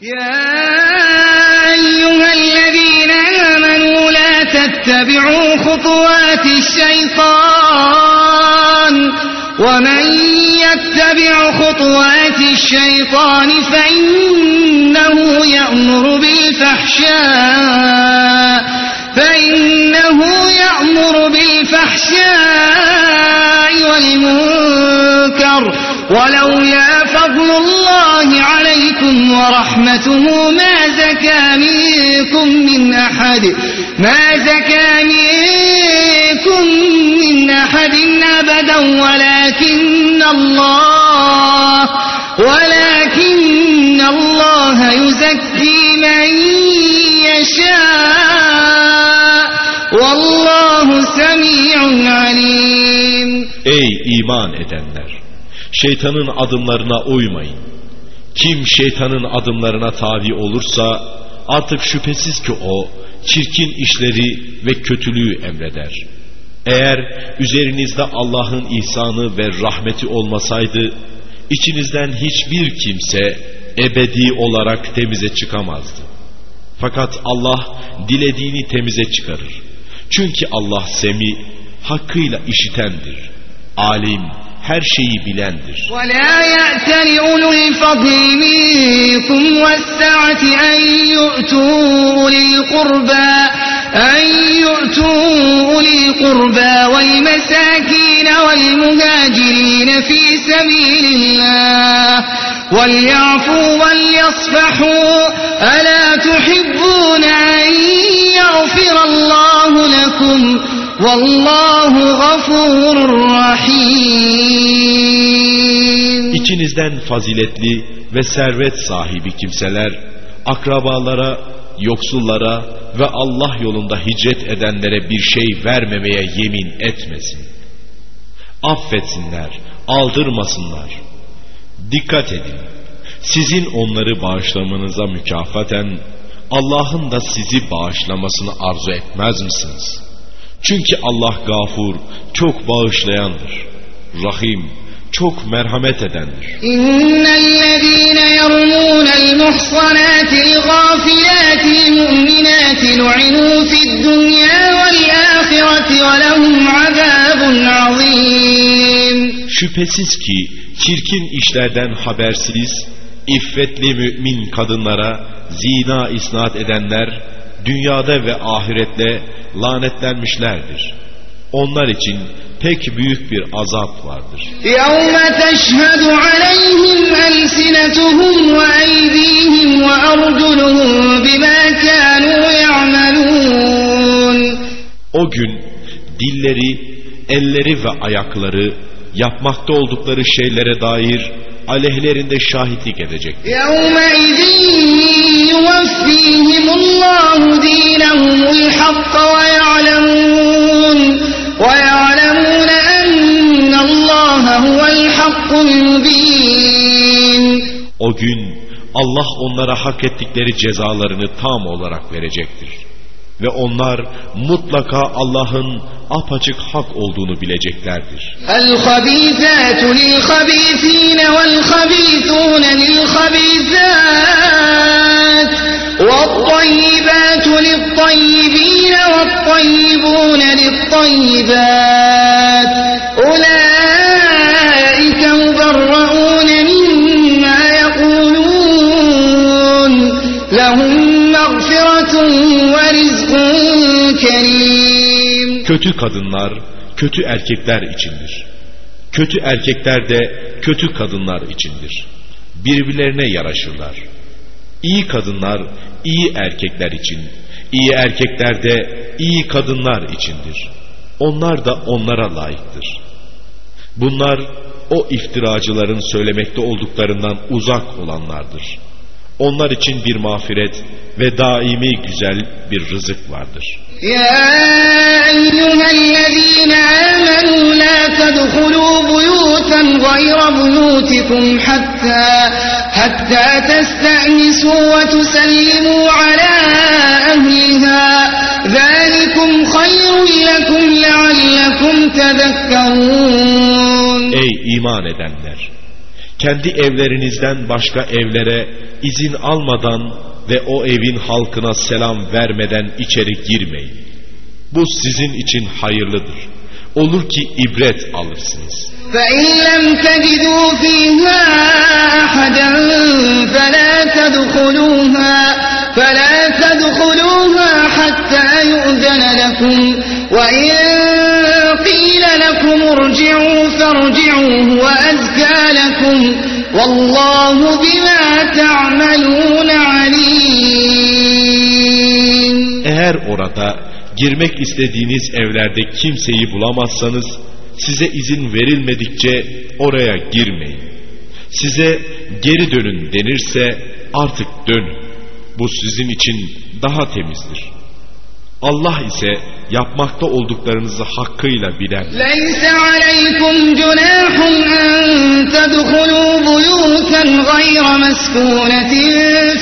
يا أيها الذين آمنوا لا تتبعوا خطوات الشيطان ومن يتبع خطوات الشيطان فإنه يأمر بالفحشاء فإنه يأمر بالفحشاء والمنكر ولولا فضل الله عليكم ورحمته ما زكى منكم من أحد ما زكى منكم من أحد أبدا ولكن الله ولكن الله يزكي من يشاء والله سميع عليم Ey iman edenler! Şeytanın adımlarına uymayın. Kim şeytanın adımlarına tabi olursa artık şüphesiz ki o çirkin işleri ve kötülüğü emreder. Eğer üzerinizde Allah'ın ihsanı ve rahmeti olmasaydı içinizden hiçbir kimse ebedi olarak temize çıkamazdı. Fakat Allah dilediğini temize çıkarır. Çünkü Allah semi, hakkıyla işitendir. Alim, her şeyi bilendir. ولا يأتل أولو الفضل منكم والسعة أن يؤتوا أولي القربى أن يؤتوا أولي القربى والمساكين والمهاجرين في سبيل الله وليعفوا وليصفحوا ألا تحبون أن يغفر الله لكم Vallahu gafurur. İçinizden faziletli ve servet sahibi kimseler akrabalara, yoksullara ve Allah yolunda hicret edenlere bir şey vermemeye yemin etmesin. Affetsinler, aldırmasınlar. Dikkat edin. Sizin onları bağışlamanıza mükafaten Allah'ın da sizi bağışlamasını arzu etmez misiniz?'' Çünkü Allah gafur, çok bağışlayandır. Rahim, çok merhamet edendir. İnnellezîne yermûnel muhsanâtil gâfilâtil mu'minâti lu'inû fid dünyâ vel âhireti ve lehum azâbun azîm. Şüphesiz ki çirkin işlerden habersiz, iffetli mümin kadınlara zina isnat edenler dünyada ve ahirette lanetlenmişlerdir. Onlar için pek büyük bir azap vardır. يوم تشهد عليهم ألسنتهم وأيديهم وأرجلهم بما كانوا يعملون O gün dilleri, elleri ve ayakları yapmakta oldukları şeylere dair aleyhlerinde şahitlik edecek. O gün Allah onlara hak ettikleri cezalarını tam olarak verecektir. Ve onlar mutlaka Allah'ın apaçık hak olduğunu bileceklerdir. El-habizatu lil-habizine vel-habizune lil-habizat ve't-tayyibatu lit-tayyibine ve't-tayyibune lit-tayyibat. Ulaike mubarraune mimma ve rizkun kerim Kötü kadınlar kötü erkekler içindir. Kötü erkekler de kötü kadınlar içindir. Birbirlerine yaraşırlar. İyi kadınlar iyi erkekler için, iyi erkekler de iyi kadınlar içindir. Onlar da onlara layıktır. Bunlar o iftiracıların söylemekte olduklarından uzak olanlardır. Onlar için bir mağfiret ve daimi güzel bir rızık vardır. Ya eyyühellezine amenu la tedhulu buyutan gayra buyutikum hatta hatta testa'nisu ve tusellimu ala ehliha zalikum hayrun lekum leallekum tezekkerun Ey iman edenler! kendi evlerinizden başka evlere izin almadan ve o evin halkına selam vermeden içeri girmeyin. Bu sizin için hayırlıdır. Olur ki ibret alırsınız. فَاِنْ لَمْ تَجِدُوا فِيهَا أَحَدًا فَلَا تَدْخُلُوهَا فَلَا تَدْخُلُوهَا حَتَّى يُؤْذَنَ لَكُمْ وَاِنْ قِيلَ لَكُمْ ارْجِعُوا فَارْجِعُوا هُوَ أَزْكَى لَكُمْ وَاللّٰهُ بِمَا تَعْمَلُونَ عَلِيمٌ Eğer orada girmek istediğiniz evlerde kimseyi bulamazsanız size izin verilmedikçe oraya girmeyin. Size geri dönün denirse artık dönün. Bu sizin için daha temizdir. Allah ise yapmakta olduklarınızı hakkıyla bilen. ليس عليكم جناح أن تدخلوا بيوتا غير مسكونة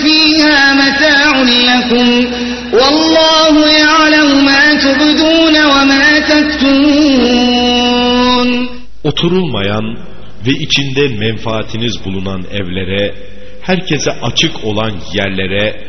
فيها متاع لكم والله يعلم ما تبدون وما تكتمون Oturulmayan ve içinde menfaatiniz bulunan evlere, herkese açık olan yerlere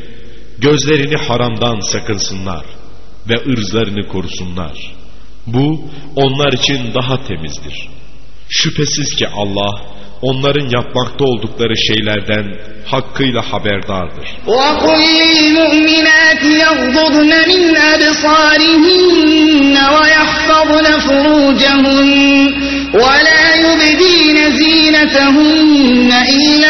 gözlerini haramdan sakınsınlar ve ırzlarını korusunlar. Bu onlar için daha temizdir. Şüphesiz ki Allah onların yapmakta oldukları şeylerden hakkıyla haberdardır. وقل للمؤمنات يغضضن من أبصارهن ويحفظن فروجهن ولا يبدين زينتهن إلا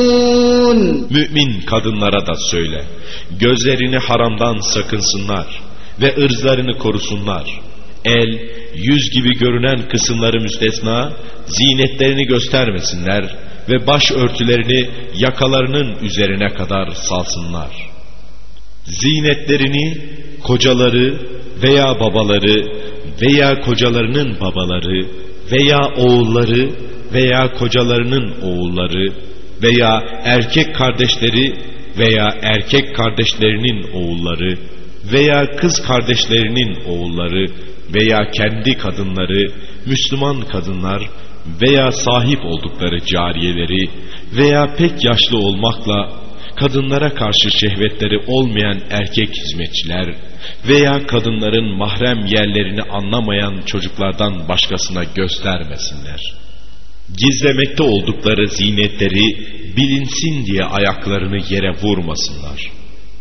Mümin kadınlara da söyle, gözlerini haramdan sakınsınlar ve ırzlarını korusunlar. El, yüz gibi görünen kısımları müstesna, zinetlerini göstermesinler ve baş örtülerini yakalarının üzerine kadar salsınlar. Zinetlerini kocaları veya babaları veya kocalarının babaları veya oğulları veya kocalarının oğulları veya erkek kardeşleri veya erkek kardeşlerinin oğulları veya kız kardeşlerinin oğulları veya kendi kadınları, Müslüman kadınlar veya sahip oldukları cariyeleri veya pek yaşlı olmakla kadınlara karşı şehvetleri olmayan erkek hizmetçiler veya kadınların mahrem yerlerini anlamayan çocuklardan başkasına göstermesinler. Gizlemekte oldukları zinetleri bilinsin diye ayaklarını yere vurmasınlar.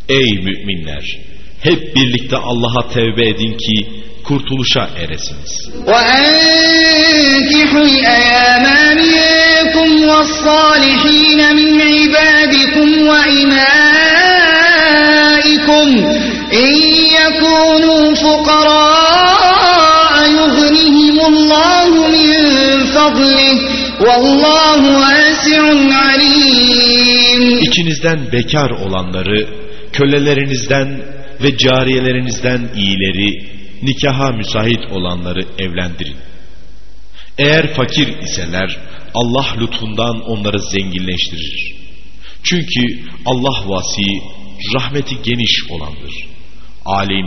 Ey müminler! Hep birlikte Allah'a tevbe edin ki kurtuluşa eresiniz. وأنكحوا الأيام منكم والصالحين من عبادكم وإمائكم إن يكونوا فقراء يغنهم الله من فضله والله واسع عليم İçinizden bekar olanları, kölelerinizden ve cariyelerinizden iyileri, nikaha müsait olanları evlendirin. Eğer fakir iseler Allah lütfundan onları zenginleştirir. Çünkü Allah vasi, rahmeti geniş olandır. Alim,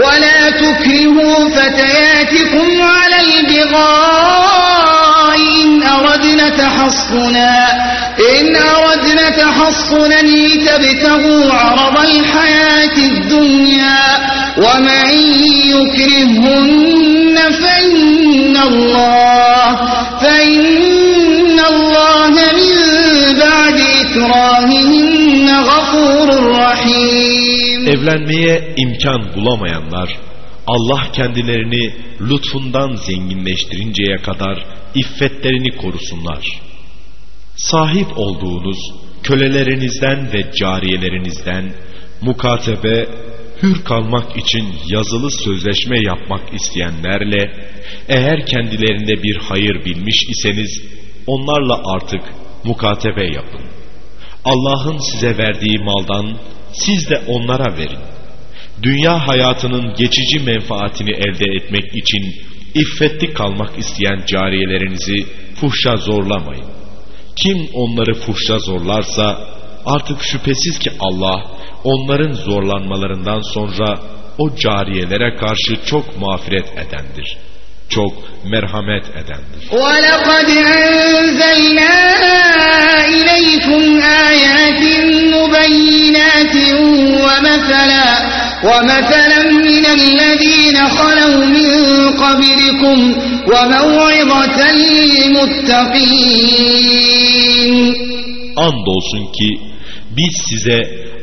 ولا تكرهوا فتياتكم على البغاء. إن أردنا تحصنا إن أردنا تحصنا لتبتغوا عرض الحياة الدنيا. ومن يكرهن Evlenmeye imkan bulamayanlar, Allah kendilerini lütfundan zenginleştirinceye kadar iffetlerini korusunlar. Sahip olduğunuz kölelerinizden ve cariyelerinizden mukatebe, hür kalmak için yazılı sözleşme yapmak isteyenlerle eğer kendilerinde bir hayır bilmiş iseniz onlarla artık mukatebe yapın. Allah'ın size verdiği maldan siz de onlara verin. Dünya hayatının geçici menfaatini elde etmek için iffetli kalmak isteyen cariyelerinizi fuhşa zorlamayın. Kim onları fuhşa zorlarsa artık şüphesiz ki Allah onların zorlanmalarından sonra o cariyelere karşı çok mağfiret edendir Çok merhamet edendir. ولقد أنزلنا إليكم آيات مبينات ومثلا ومثلا من الذين خلوا من قبلكم وموعظة للمتقين Andolsun ki biz size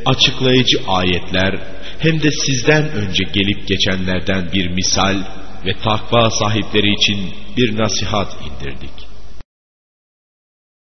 açıklayıcı ayetler hem de sizden önce gelip geçenlerden bir misal ve takva sahipleri için bir nasihat indirdik.